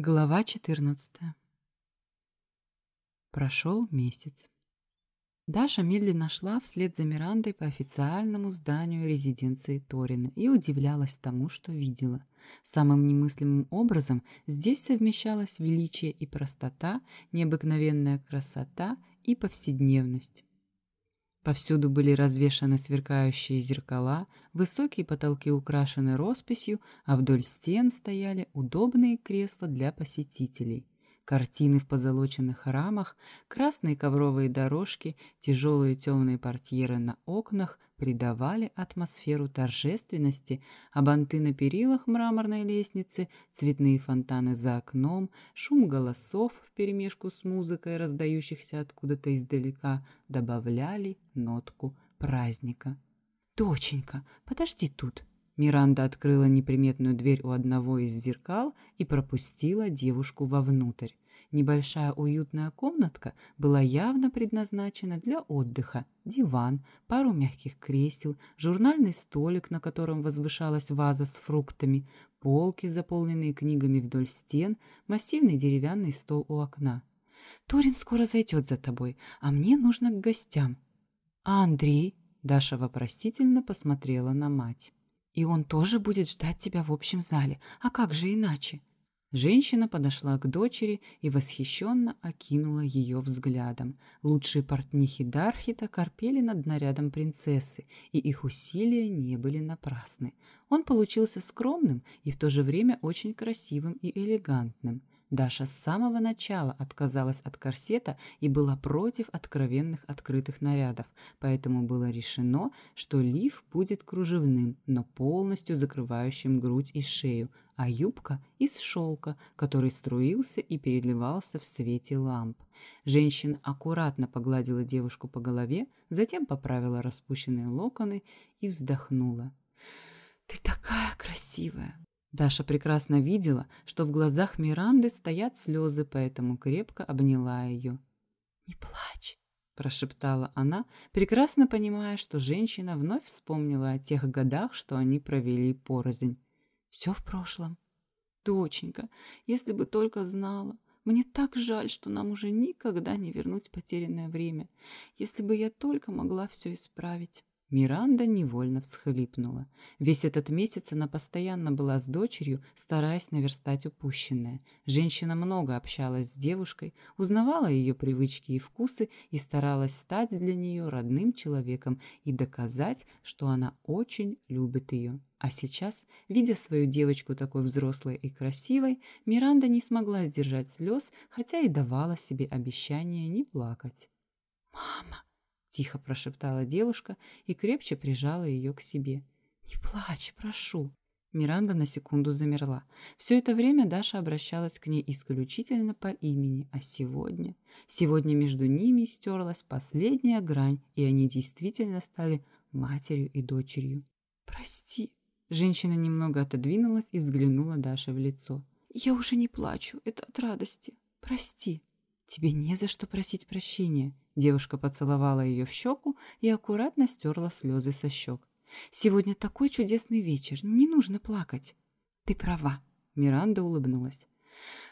Глава 14 Прошел месяц. Даша медленно шла вслед за Мирандой по официальному зданию резиденции Торина и удивлялась тому, что видела. Самым немыслимым образом здесь совмещалось величие и простота, необыкновенная красота и повседневность. Повсюду были развешаны сверкающие зеркала, высокие потолки украшены росписью, а вдоль стен стояли удобные кресла для посетителей. Картины в позолоченных рамах, красные ковровые дорожки, тяжелые темные портьеры на окнах придавали атмосферу торжественности, а банты на перилах мраморной лестницы, цветные фонтаны за окном, шум голосов вперемешку с музыкой, раздающихся откуда-то издалека, добавляли нотку праздника. «Доченька, подожди тут!» Миранда открыла неприметную дверь у одного из зеркал и пропустила девушку вовнутрь. Небольшая уютная комнатка была явно предназначена для отдыха. Диван, пару мягких кресел, журнальный столик, на котором возвышалась ваза с фруктами, полки, заполненные книгами вдоль стен, массивный деревянный стол у окна. «Торин скоро зайдет за тобой, а мне нужно к гостям». «А Андрей?» – Даша вопросительно посмотрела на мать. И он тоже будет ждать тебя в общем зале. А как же иначе? Женщина подошла к дочери и восхищенно окинула ее взглядом. Лучшие портнихи Дархита корпели над нарядом принцессы, и их усилия не были напрасны. Он получился скромным и в то же время очень красивым и элегантным. Даша с самого начала отказалась от корсета и была против откровенных открытых нарядов, поэтому было решено, что лиф будет кружевным, но полностью закрывающим грудь и шею, а юбка из шелка, который струился и переливался в свете ламп. Женщина аккуратно погладила девушку по голове, затем поправила распущенные локоны и вздохнула. «Ты такая красивая! Даша прекрасно видела, что в глазах Миранды стоят слезы, поэтому крепко обняла ее. «Не плачь», – прошептала она, прекрасно понимая, что женщина вновь вспомнила о тех годах, что они провели порознь. «Все в прошлом». «Доченька, если бы только знала. Мне так жаль, что нам уже никогда не вернуть потерянное время. Если бы я только могла все исправить». Миранда невольно всхлипнула. Весь этот месяц она постоянно была с дочерью, стараясь наверстать упущенное. Женщина много общалась с девушкой, узнавала ее привычки и вкусы и старалась стать для нее родным человеком и доказать, что она очень любит ее. А сейчас, видя свою девочку такой взрослой и красивой, Миранда не смогла сдержать слез, хотя и давала себе обещание не плакать. «Мама!» Тихо прошептала девушка и крепче прижала ее к себе. «Не плачь, прошу». Миранда на секунду замерла. Все это время Даша обращалась к ней исключительно по имени, а сегодня... Сегодня между ними стерлась последняя грань, и они действительно стали матерью и дочерью. «Прости». Женщина немного отодвинулась и взглянула Даше в лицо. «Я уже не плачу, это от радости. Прости». «Тебе не за что просить прощения», Девушка поцеловала ее в щеку и аккуратно стерла слезы со щек. «Сегодня такой чудесный вечер, не нужно плакать». «Ты права», — Миранда улыбнулась.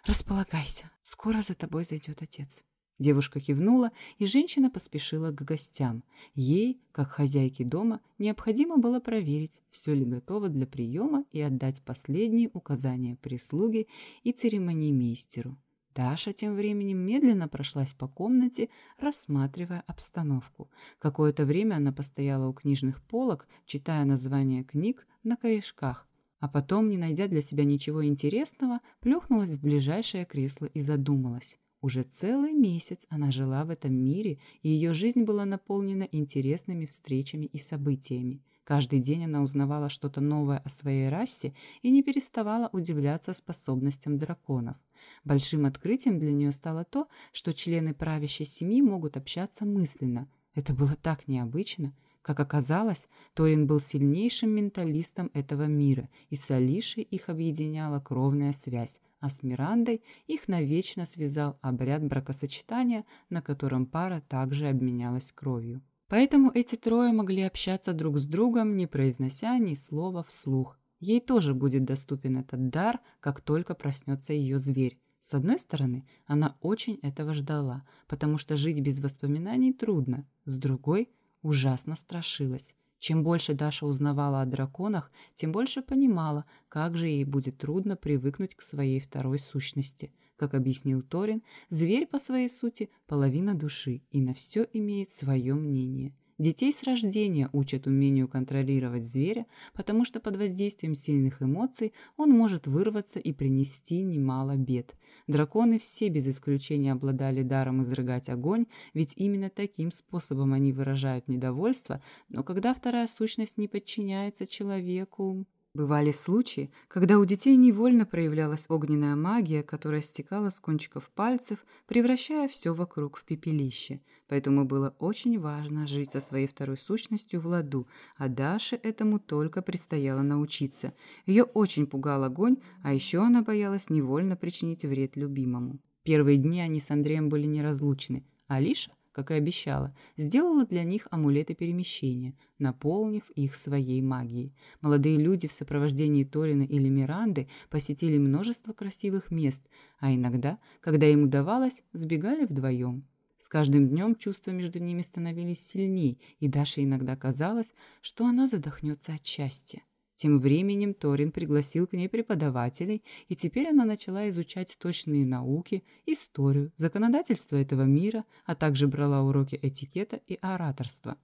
«Располагайся, скоро за тобой зайдет отец». Девушка кивнула, и женщина поспешила к гостям. Ей, как хозяйке дома, необходимо было проверить, все ли готово для приема и отдать последние указания прислуге и церемониймейстеру. Даша тем временем медленно прошлась по комнате, рассматривая обстановку. Какое-то время она постояла у книжных полок, читая названия книг на корешках, а потом, не найдя для себя ничего интересного, плюхнулась в ближайшее кресло и задумалась. Уже целый месяц она жила в этом мире, и ее жизнь была наполнена интересными встречами и событиями. Каждый день она узнавала что-то новое о своей расе и не переставала удивляться способностям драконов. Большим открытием для нее стало то, что члены правящей семьи могут общаться мысленно. Это было так необычно. Как оказалось, Торин был сильнейшим менталистом этого мира, и с Алишей их объединяла кровная связь, а с Мирандой их навечно связал обряд бракосочетания, на котором пара также обменялась кровью. Поэтому эти трое могли общаться друг с другом, не произнося ни слова вслух. Ей тоже будет доступен этот дар, как только проснется ее зверь. С одной стороны, она очень этого ждала, потому что жить без воспоминаний трудно. С другой, ужасно страшилась. Чем больше Даша узнавала о драконах, тем больше понимала, как же ей будет трудно привыкнуть к своей второй сущности. Как объяснил Торин, зверь по своей сути – половина души и на все имеет свое мнение – Детей с рождения учат умению контролировать зверя, потому что под воздействием сильных эмоций он может вырваться и принести немало бед. Драконы все без исключения обладали даром изрыгать огонь, ведь именно таким способом они выражают недовольство, но когда вторая сущность не подчиняется человеку... Бывали случаи, когда у детей невольно проявлялась огненная магия, которая стекала с кончиков пальцев, превращая все вокруг в пепелище. Поэтому было очень важно жить со своей второй сущностью в ладу, а Даше этому только предстояло научиться. Ее очень пугал огонь, а еще она боялась невольно причинить вред любимому. Первые дни они с Андреем были неразлучны. Алиша как и обещала, сделала для них амулеты перемещения, наполнив их своей магией. Молодые люди в сопровождении Торина или Миранды посетили множество красивых мест, а иногда, когда им удавалось, сбегали вдвоем. С каждым днем чувства между ними становились сильней, и Даше иногда казалось, что она задохнется от счастья. Тем временем Торин пригласил к ней преподавателей, и теперь она начала изучать точные науки, историю, законодательство этого мира, а также брала уроки этикета и ораторства.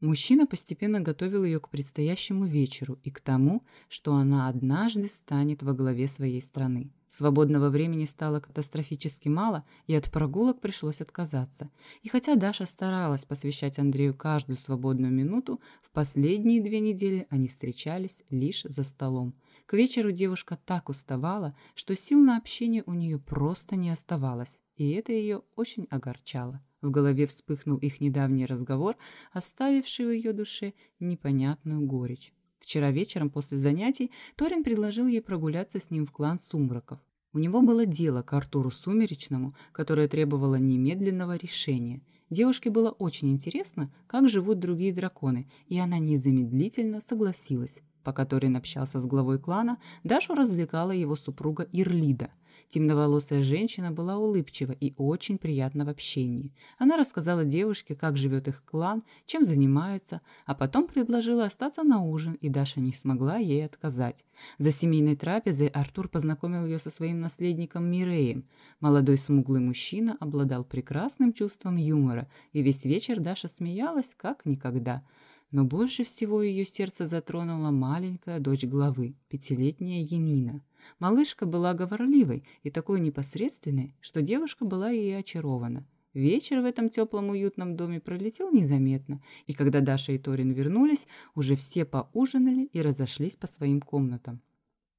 Мужчина постепенно готовил ее к предстоящему вечеру и к тому, что она однажды станет во главе своей страны. Свободного времени стало катастрофически мало, и от прогулок пришлось отказаться. И хотя Даша старалась посвящать Андрею каждую свободную минуту, в последние две недели они встречались лишь за столом. К вечеру девушка так уставала, что сил на общение у нее просто не оставалось, и это ее очень огорчало. В голове вспыхнул их недавний разговор, оставивший в ее душе непонятную горечь. Вчера вечером после занятий Торин предложил ей прогуляться с ним в клан Сумраков. У него было дело к Артуру Сумеречному, которое требовало немедленного решения. Девушке было очень интересно, как живут другие драконы, и она незамедлительно согласилась. Пока Торин общался с главой клана, Дашу развлекала его супруга Ирлида – Темноволосая женщина была улыбчива и очень приятна в общении. Она рассказала девушке, как живет их клан, чем занимается, а потом предложила остаться на ужин, и Даша не смогла ей отказать. За семейной трапезой Артур познакомил ее со своим наследником Миреем. Молодой смуглый мужчина обладал прекрасным чувством юмора, и весь вечер Даша смеялась как никогда – но больше всего ее сердце затронула маленькая дочь главы, пятилетняя Янина. Малышка была говорливой и такой непосредственной, что девушка была ей очарована. Вечер в этом теплом уютном доме пролетел незаметно, и когда Даша и Торин вернулись, уже все поужинали и разошлись по своим комнатам.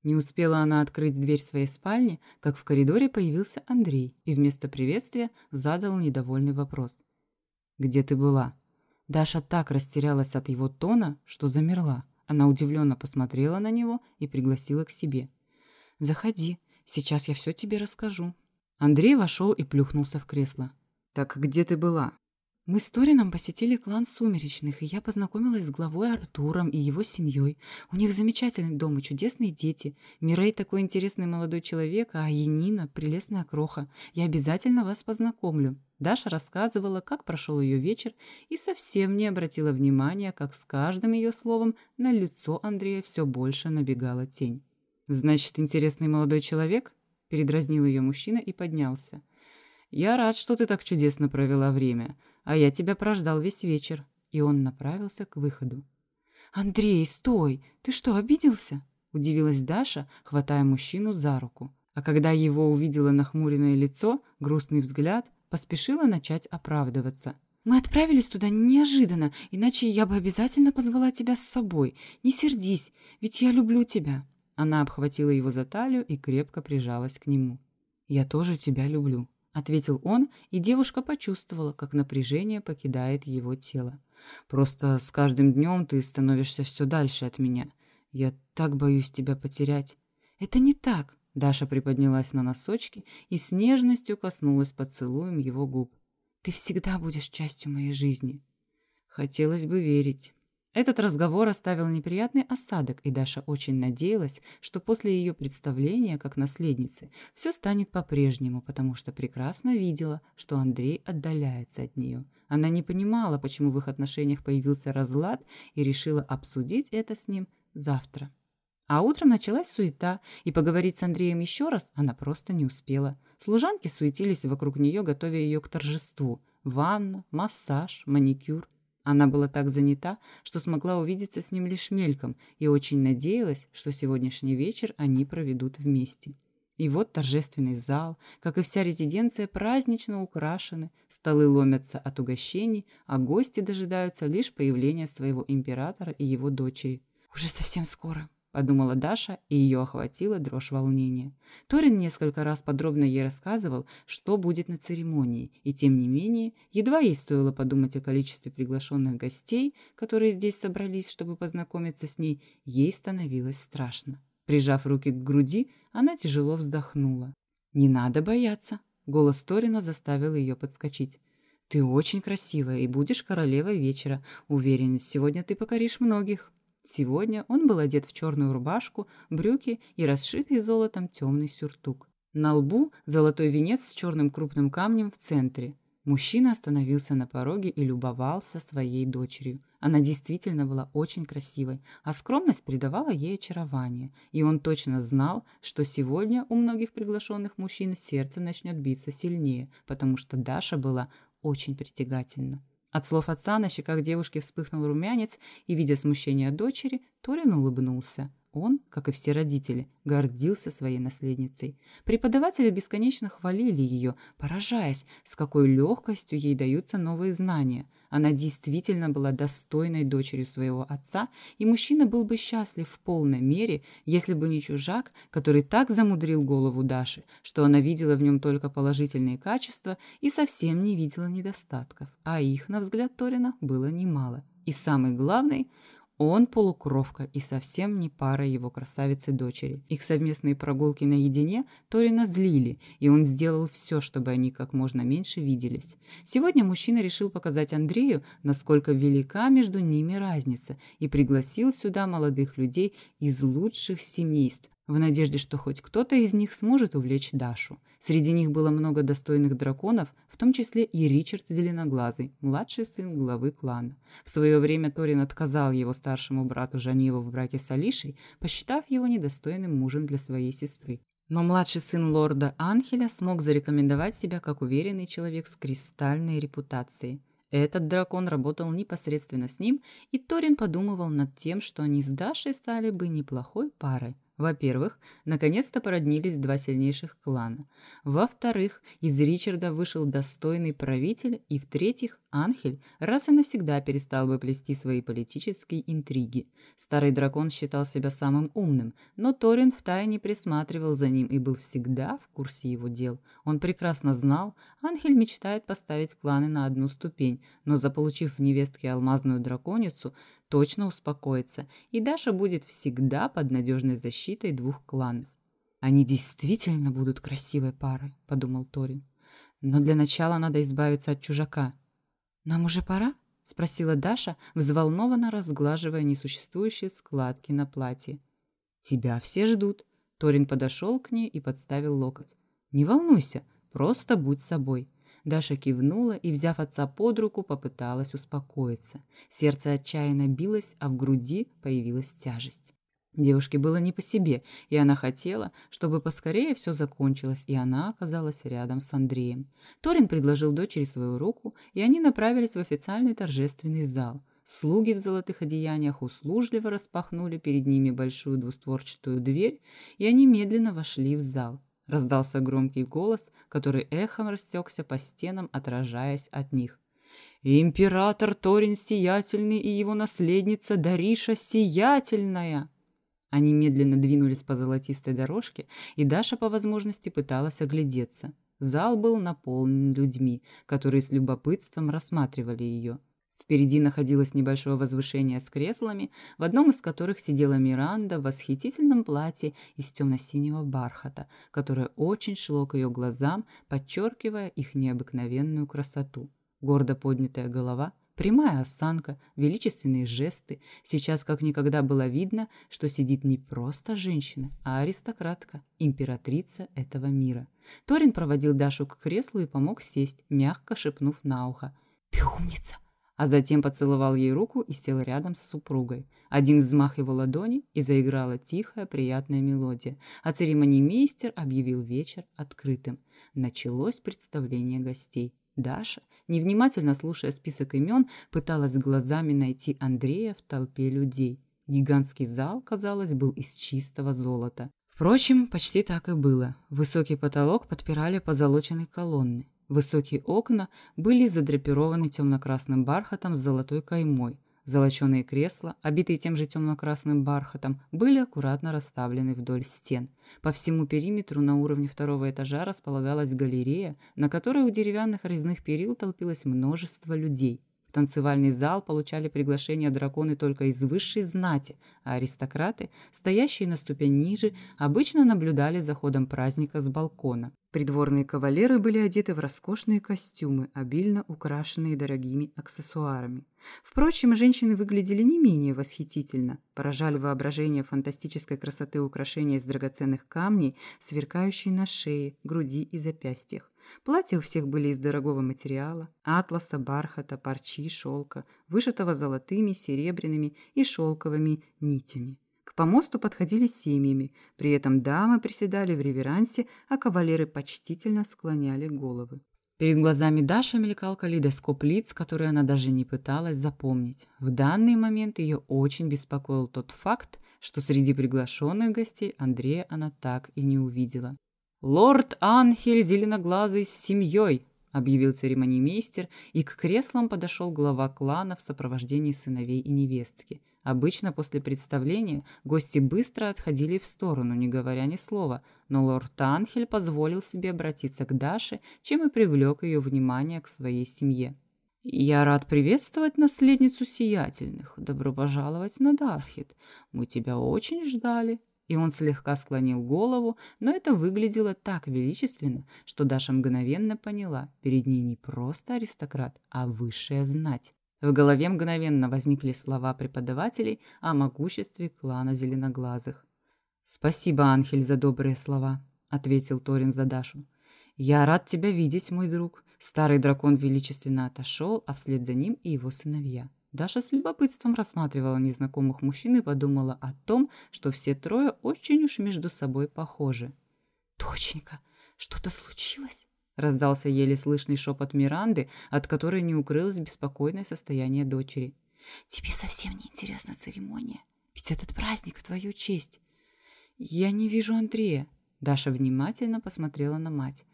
Не успела она открыть дверь своей спальни, как в коридоре появился Андрей и вместо приветствия задал недовольный вопрос. «Где ты была?» Даша так растерялась от его тона, что замерла. Она удивленно посмотрела на него и пригласила к себе. «Заходи, сейчас я все тебе расскажу». Андрей вошел и плюхнулся в кресло. «Так где ты была?» Мы с Торином посетили клан Сумеречных, и я познакомилась с главой Артуром и его семьей. У них замечательный дом и чудесные дети. Мирей такой интересный молодой человек, а Янина – прелестная кроха. Я обязательно вас познакомлю. Даша рассказывала, как прошел ее вечер, и совсем не обратила внимания, как с каждым ее словом на лицо Андрея все больше набегала тень. «Значит, интересный молодой человек?» – передразнил ее мужчина и поднялся. «Я рад, что ты так чудесно провела время а я тебя прождал весь вечер». И он направился к выходу. «Андрей, стой! Ты что, обиделся?» – удивилась Даша, хватая мужчину за руку. А когда его увидела нахмуренное лицо, грустный взгляд, поспешила начать оправдываться. «Мы отправились туда неожиданно, иначе я бы обязательно позвала тебя с собой. Не сердись, ведь я люблю тебя». Она обхватила его за талию и крепко прижалась к нему. «Я тоже тебя люблю», — ответил он, и девушка почувствовала, как напряжение покидает его тело. «Просто с каждым днем ты становишься все дальше от меня. Я так боюсь тебя потерять». «Это не так», — Даша приподнялась на носочки и с нежностью коснулась поцелуем его губ. «Ты всегда будешь частью моей жизни». «Хотелось бы верить». Этот разговор оставил неприятный осадок, и Даша очень надеялась, что после ее представления как наследницы все станет по-прежнему, потому что прекрасно видела, что Андрей отдаляется от нее. Она не понимала, почему в их отношениях появился разлад, и решила обсудить это с ним завтра. А утром началась суета, и поговорить с Андреем еще раз она просто не успела. Служанки суетились вокруг нее, готовя ее к торжеству. Ванна, массаж, маникюр – она была так занята, что смогла увидеться с ним лишь мельком и очень надеялась, что сегодняшний вечер они проведут вместе. И вот торжественный зал, как и вся резиденция, празднично украшены, столы ломятся от угощений, а гости дожидаются лишь появления своего императора и его дочери. «Уже совсем скоро», – подумала Даша, и ее охватила дрожь волнения. Торин несколько раз подробно ей рассказывал, что будет на церемонии, и тем не менее, едва ей стоило подумать о количестве приглашенных гостей, которые здесь собрались, чтобы познакомиться с ней, ей становилось страшно. Прижав руки к груди, она тяжело вздохнула. «Не надо бояться», — голос Торина заставил ее подскочить. «Ты очень красивая и будешь королевой вечера. Уверен, сегодня ты покоришь многих». Сегодня он был одет в черную рубашку, брюки и расшитый золотом темный сюртук. На лбу золотой венец с черным крупным камнем в центре. Мужчина остановился на пороге и любовался своей дочерью. Она действительно была очень красивой, а скромность придавала ей очарование. И он точно знал, что сегодня у многих приглашенных мужчин сердце начнет биться сильнее, потому что Даша была очень притягательна. От слов отца на щеках девушки вспыхнул румянец, и, видя смущение дочери, Торин улыбнулся. Он, как и все родители, гордился своей наследницей. Преподаватели бесконечно хвалили ее, поражаясь, с какой легкостью ей даются новые знания – она действительно была достойной дочерью своего отца, и мужчина был бы счастлив в полной мере, если бы не чужак, который так замудрил голову Даши, что она видела в нем только положительные качества и совсем не видела недостатков, а их, на взгляд Торина, было немало. И самый главный, он полукровка и совсем не пара его красавицы-дочери. Их совместные прогулки наедине Торина злили, и он сделал все, чтобы они как можно меньше виделись. Сегодня мужчина решил показать Андрею, насколько велика между ними разница, и пригласил сюда молодых людей из лучших семейств, в надежде, что хоть кто-то из них сможет увлечь Дашу. Среди них было много достойных драконов, в том числе и Ричард Зеленоглазый, младший сын главы клана. В свое время Торин отказал его старшему брату Жаниву в браке с Алишей, посчитав его недостойным мужем для своей сестры. Но младший сын лорда Анхеля смог зарекомендовать себя как уверенный человек с кристальной репутацией. Этот дракон работал непосредственно с ним, и Торин подумывал над тем, что они с Дашей стали бы неплохой парой. Во-первых, наконец-то породнились два сильнейших клана. Во-вторых, из Ричарда вышел достойный правитель. И в-третьих, Анхель раз и навсегда перестал бы плести свои политические интриги. Старый дракон считал себя самым умным, но Торин втайне присматривал за ним и был всегда в курсе его дел. Он прекрасно знал, Анхель мечтает поставить кланы на одну ступень, но заполучив в невестке алмазную драконицу, точно успокоится, и Даша будет всегда под надежной защитой двух кланов. «Они действительно будут красивой парой», — подумал Торин. «Но для начала надо избавиться от чужака». «Нам уже пора?» — спросила Даша, взволнованно разглаживая несуществующие складки на платье. «Тебя все ждут». Торин подошел к ней и подставил локоть. «Не волнуйся, просто будь собой. Даша кивнула и, взяв отца под руку, попыталась успокоиться. Сердце отчаянно билось, а в груди появилась тяжесть. Девушке было не по себе, и она хотела, чтобы поскорее все закончилось, и она оказалась рядом с Андреем. Торин предложил дочери свою руку, и они направились в официальный торжественный зал. Слуги в золотых одеяниях услужливо распахнули перед ними большую двустворчатую дверь, и они медленно вошли в зал. Раздался громкий голос, который эхом растекся по стенам, отражаясь от них. «Император Торин Сиятельный и его наследница Дариша Сиятельная!» Они медленно двинулись по золотистой дорожке, и Даша по возможности пыталась оглядеться. Зал был наполнен людьми, которые с любопытством рассматривали ее. Впереди находилось небольшое возвышение с креслами, в одном из которых сидела Миранда в восхитительном платье из темно-синего бархата, которое очень шло к ее глазам, подчеркивая их необыкновенную красоту. Гордо поднятая голова, Прямая осанка, величественные жесты. Сейчас как никогда было видно, что сидит не просто женщина, а аристократка, императрица этого мира. Торин проводил Дашу к креслу и помог сесть, мягко шепнув на ухо. «Ты умница!» а затем поцеловал ей руку и сел рядом с супругой. Один взмах его ладони, и заиграла тихая, приятная мелодия, а церемониймейстер объявил вечер открытым. Началось представление гостей. Даша, невнимательно слушая список имен, пыталась глазами найти Андрея в толпе людей. Гигантский зал, казалось, был из чистого золота. Впрочем, почти так и было. Высокий потолок подпирали позолоченные колонны. Высокие окна были задрапированы темно-красным бархатом с золотой каймой. Золоченые кресла, обитые тем же темно-красным бархатом, были аккуратно расставлены вдоль стен. По всему периметру на уровне второго этажа располагалась галерея, на которой у деревянных резных перил толпилось множество людей. В танцевальный зал получали приглашение драконы только из высшей знати, а аристократы, стоящие на ступень ниже, обычно наблюдали за ходом праздника с балкона. Придворные кавалеры были одеты в роскошные костюмы, обильно украшенные дорогими аксессуарами. Впрочем, женщины выглядели не менее восхитительно, поражали воображение фантастической красоты украшения из драгоценных камней, сверкающие на шее, груди и запястьях. Платья у всех были из дорогого материала – атласа, бархата, парчи, шелка, вышитого золотыми, серебряными и шелковыми нитями. К помосту подходили семьями, при этом дамы приседали в реверансе, а кавалеры почтительно склоняли головы. Перед глазами Даши мелькал калейдоскоп лиц, которые она даже не пыталась запомнить. В данный момент ее очень беспокоил тот факт, что среди приглашенных гостей Андрея она так и не увидела. «Лорд Анхель Зеленоглазый с семьей», — объявил церемониймейстер, и к креслам подошел глава клана в сопровождении сыновей и невестки. Обычно после представления гости быстро отходили в сторону, не говоря ни слова, но лорд Анхель позволил себе обратиться к Даше, чем и привлек ее внимание к своей семье. «Я рад приветствовать наследницу сиятельных. Добро пожаловать на Дархит. Мы тебя очень ждали», и он слегка склонил голову, но это выглядело так величественно, что Даша мгновенно поняла, перед ней не просто аристократ, а высшая знать. В голове мгновенно возникли слова преподавателей о могуществе клана зеленоглазых. «Спасибо, Анхель, за добрые слова», — ответил Торин за Дашу. «Я рад тебя видеть, мой друг». Старый дракон величественно отошел, а вслед за ним и его сыновья. Даша с любопытством рассматривала незнакомых мужчин и подумала о том, что все трое очень уж между собой похожи. «Точненько! Что-то случилось?» раздался еле слышный шепот Миранды, от которой не укрылось беспокойное состояние дочери. «Тебе совсем не интересна церемония, ведь этот праздник в твою честь». «Я не вижу Андрея», — Даша внимательно посмотрела на мать,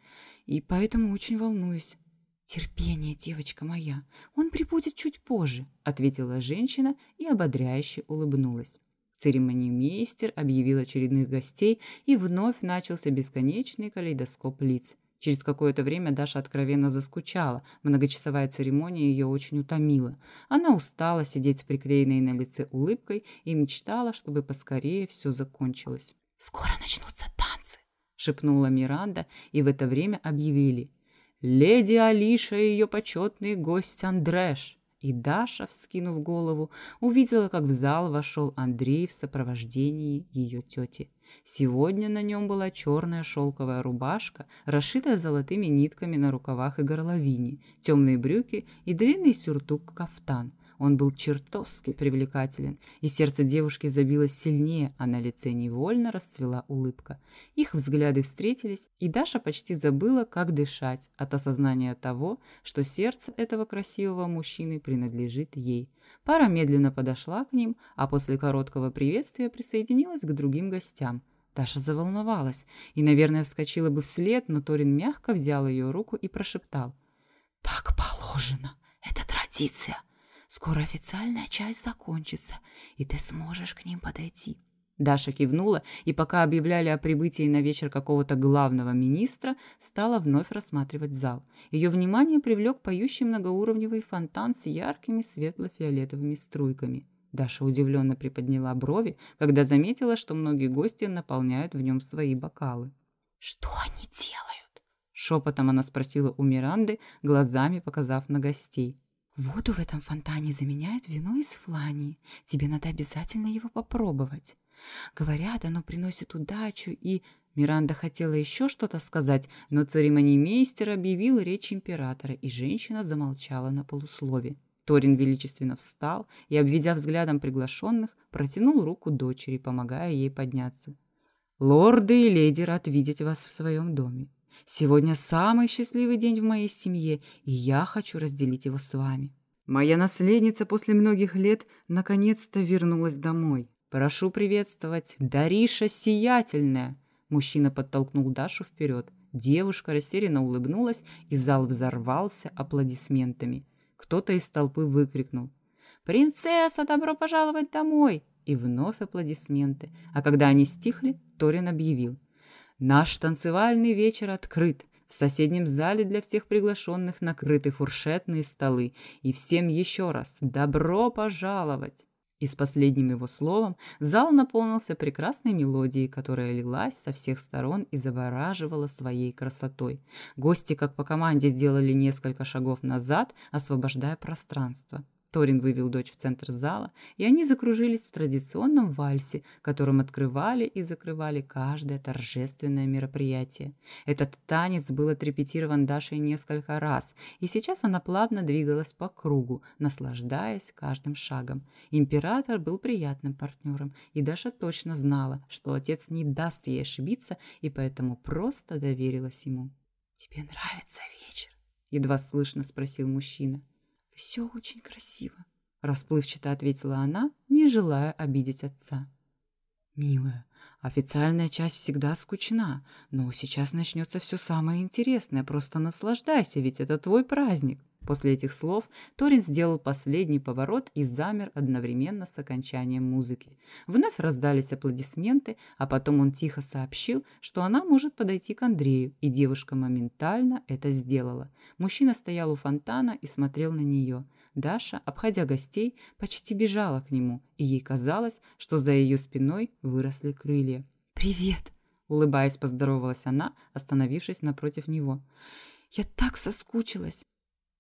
«и поэтому очень волнуюсь. «Терпение, девочка моя, он прибудет чуть позже», — ответила женщина и ободряюще улыбнулась. Церемонимейстер объявил очередных гостей, и вновь начался бесконечный калейдоскоп лиц. Через какое-то время Даша откровенно заскучала, многочасовая церемония ее очень утомила. Она устала сидеть с приклеенной на лице улыбкой и мечтала, чтобы поскорее все закончилось. «Скоро начнутся танцы», — шепнула Миранда, и в это время объявили леди Алиша и ее почетный гость Андрэш. И Даша, вскинув голову, увидела, как в зал вошел Андрей в сопровождении ее тети. Сегодня на нем была черная шелковая рубашка, расшитая золотыми нитками на рукавах и горловине, темные брюки и длинный сюртук-кафтан – он был чертовски привлекателен, и сердце девушки забилось сильнее, а на лице невольно расцвела улыбка. Их взгляды встретились, и Даша почти забыла, как дышать от осознания того, что сердце этого красивого мужчины принадлежит ей. Пара медленно подошла к ним, а после короткого приветствия присоединилась к другим гостям. Даша заволновалась и, наверное, вскочила бы вслед, но Торин мягко взял ее руку и прошептал. «Так положено. Это традиция. Скоро официальная часть закончится, и ты сможешь к ним подойти». Даша кивнула, и пока объявляли о прибытии на вечер какого-то главного министра, стала вновь рассматривать зал. Ее внимание привлек поющий многоуровневый фонтан с яркими светло-фиолетовыми струйками. Даша удивленно приподняла брови, когда заметила, что многие гости наполняют в нем свои бокалы. «Что они делают?» Шепотом она спросила у Миранды, глазами показав на гостей. Воду в этом фонтане заменяет вино из Флании. Тебе надо обязательно его попробовать. Говорят, оно приносит удачу и... Миранда хотела еще что-то сказать, но церемониймейстер объявил речь императора, и женщина замолчала на полуслове. Торин величественно встал и, обведя взглядом приглашенных, протянул руку дочери, помогая ей подняться. «Лорды и леди рад видеть вас в своем доме. Сегодня самый счастливый день в моей семье, и я хочу разделить его с вами. Моя наследница после многих лет наконец-то вернулась домой. Прошу приветствовать, Дариша Сиятельная!» Мужчина подтолкнул Дашу вперед. Девушка растерянно улыбнулась, и зал взорвался аплодисментами. Кто-то из толпы выкрикнул «Принцесса, добро пожаловать домой!» И вновь аплодисменты. А когда они стихли, Торин объявил Наш танцевальный вечер открыт. В соседнем зале для всех приглашенных накрыты фуршетные столы. И всем еще раз добро пожаловать!» И с последним его словом зал наполнился прекрасной мелодией, которая лилась со всех сторон и завораживала своей красотой. Гости, как по команде, сделали несколько шагов назад, освобождая пространство. Торин вывел дочь в центр зала, и они закружились в традиционном вальсе, которым открывали и закрывали каждое торжественное мероприятие. Этот танец был отрепетирован Дашей несколько раз, и сейчас она плавно двигалась по кругу, наслаждаясь каждым шагом. Император был приятным партнером, и Даша точно знала, что отец не даст ей ошибиться, и поэтому просто доверилась ему. «Тебе нравится вечер?» — едва слышно спросил мужчина. «Все очень красиво», — расплывчато ответила она, не желая обидеть отца. «Милая, официальная часть всегда скучна, но сейчас начнется все самое интересное. Просто наслаждайся, ведь это твой праздник». После этих слов Торин сделал последний поворот и замер одновременно с окончанием музыки. Вновь раздались аплодисменты, а потом он тихо сообщил, что она может подойти к Андрею, и девушка моментально это сделала. Мужчина стоял у фонтана и смотрел на нее. Даша, обходя гостей, почти бежала к нему, и ей казалось, что за ее спиной выросли крылья. «Привет!» – улыбаясь, поздоровалась она, остановившись напротив него. «Я так соскучилась!»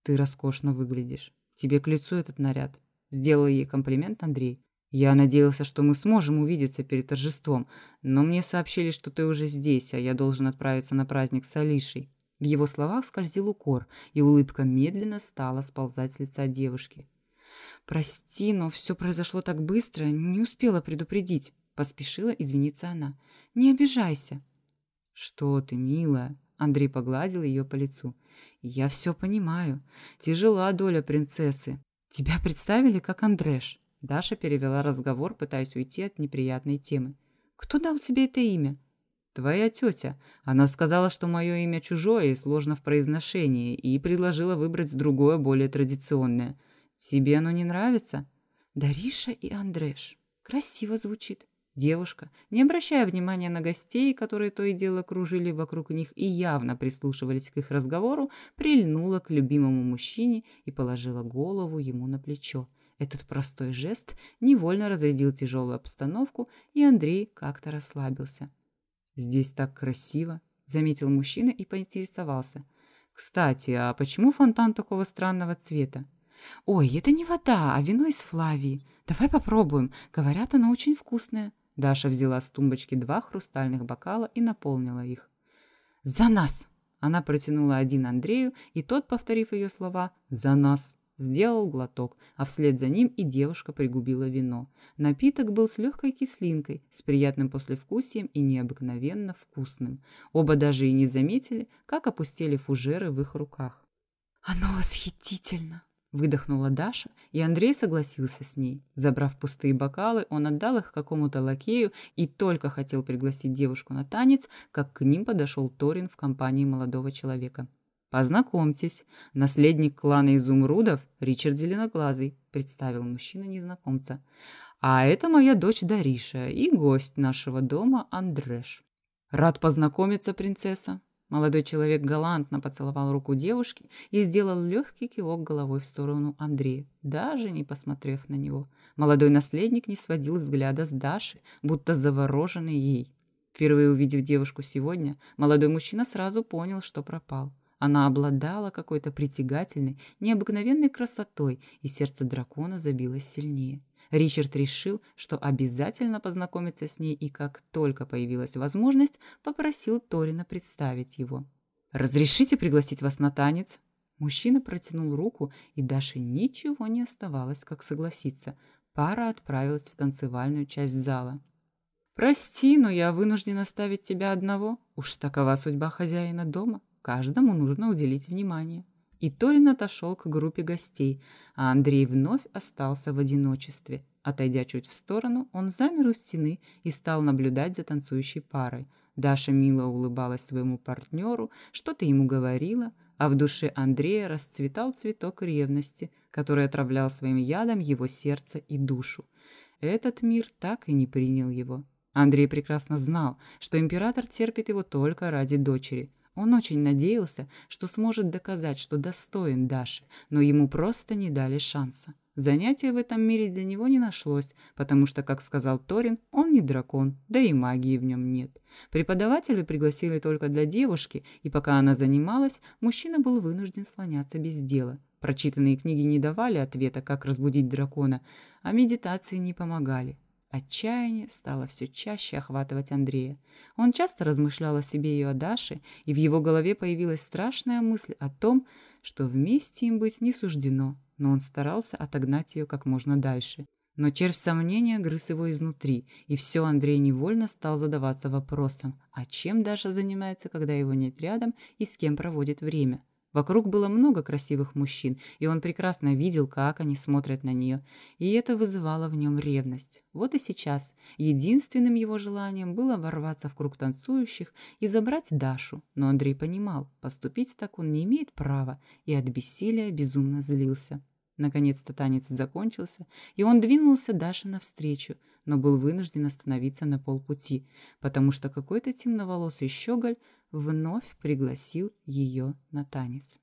«Ты роскошно выглядишь. Тебе к лицу этот наряд». Сделал ей комплимент Андрей. «Я надеялся, что мы сможем увидеться перед торжеством, но мне сообщили, что ты уже здесь, а я должен отправиться на праздник с Алишей». В его словах скользил укор, и улыбка медленно стала сползать с лица девушки. «Прости, но все произошло так быстро, не успела предупредить», — поспешила извиниться она. «Не обижайся». «Что ты, милая?» Андрей погладил ее по лицу. «Я все понимаю. Тяжела доля принцессы. Тебя представили как Андрэш». Даша перевела разговор, пытаясь уйти от неприятной темы. «Кто дал тебе это имя?» «Твоя тетя. Она сказала, что мое имя чужое и сложно в произношении, и предложила выбрать другое, более традиционное. Тебе оно не нравится?» «Дариша и Андрэш. Красиво звучит. Девушка, не обращая внимания на гостей, которые то и дело кружили вокруг них и явно прислушивались к их разговору, прильнула к любимому мужчине и положила голову ему на плечо. Этот простой жест невольно разрядил тяжелую обстановку, и Андрей как-то расслабился. «Здесь так красиво», — заметил мужчина и поинтересовался. «Кстати, а почему фонтан такого странного цвета?» «Ой, это не вода, а вино из Флавии. Давай попробуем. Говорят, оно очень вкусное». Даша взяла с тумбочки два хрустальных бокала и наполнила их. «За нас!» Она протянула один Андрею, и тот, повторив ее слова «За нас!», сделал глоток, а вслед за ним и девушка пригубила вино. Напиток был с легкой кислинкой, с приятным послевкусием и необыкновенно вкусным. Оба даже и не заметили, как опустили фужеры в их руках. «Оно восхитительно!» Выдохнула Даша, и Андрей согласился с ней. Забрав пустые бокалы, он отдал их какому-то лакею и только хотел пригласить девушку на танец, как к ним подошел Торин в компании молодого человека. «Познакомьтесь, наследник клана Изумрудов Ричард Зеленоглазый», представил мужчина незнакомца. «А это моя дочь Дариша и гость нашего дома Андрэш». «Рад познакомиться, принцесса», Молодой человек галантно поцеловал руку девушки и сделал легкий кивок головой в сторону Андрея, даже не посмотрев на него. Молодой наследник не сводил взгляда с Даши, будто завороженный ей. Впервые увидев девушку сегодня, молодой мужчина сразу понял, что пропал. Она обладала какой-то притягательной, необыкновенной красотой, и сердце дракона забилось сильнее. Ричард решил, что обязательно познакомится с ней и, как только появилась возможность, попросил Торина представить его. «Разрешите пригласить вас на танец?» Мужчина протянул руку, и Даше ничего не оставалось, как согласиться. Пара отправилась в танцевальную часть зала. «Прости, но я вынужден оставить тебя одного. Уж такова судьба хозяина дома. Каждому нужно уделить внимание». И Торин отошел к группе гостей, а Андрей вновь остался в одиночестве. Отойдя чуть в сторону, он замер у стены и стал наблюдать за танцующей парой. Даша мило улыбалась своему партнеру, что-то ему говорила, а в душе Андрея расцветал цветок ревности, который отравлял своим ядом его сердце и душу. Этот мир так и не принял его. Андрей прекрасно знал, что император терпит его только ради дочери – он очень надеялся, что сможет доказать, что достоин Даши, но ему просто не дали шанса. Занятия в этом мире для него не нашлось, потому что, как сказал Торин, он не дракон, да и магии в нем нет. Преподаватели пригласили только для девушки, и пока она занималась, мужчина был вынужден слоняться без дела. Прочитанные книги не давали ответа, как разбудить дракона, а медитации не помогали. Отчаяние стало все чаще охватывать Андрея. Он часто размышлял о себе и о Даше, и в его голове появилась страшная мысль о том, что вместе им быть не суждено, но он старался отогнать ее как можно дальше. Но червь сомнения грыз его изнутри, и все Андрей невольно стал задаваться вопросом, а чем Даша занимается, когда его нет рядом, и с кем проводит время – Вокруг было много красивых мужчин, и он прекрасно видел, как они смотрят на нее, и это вызывало в нем ревность. Вот и сейчас единственным его желанием было ворваться в круг танцующих и забрать Дашу, но Андрей понимал, поступить так он не имеет права, и от бессилия безумно злился. Наконец-то танец закончился, и он двинулся Даше навстречу, но был вынужден остановиться на полпути, потому что какой-то темноволосый щеголь вновь пригласил ее на танец.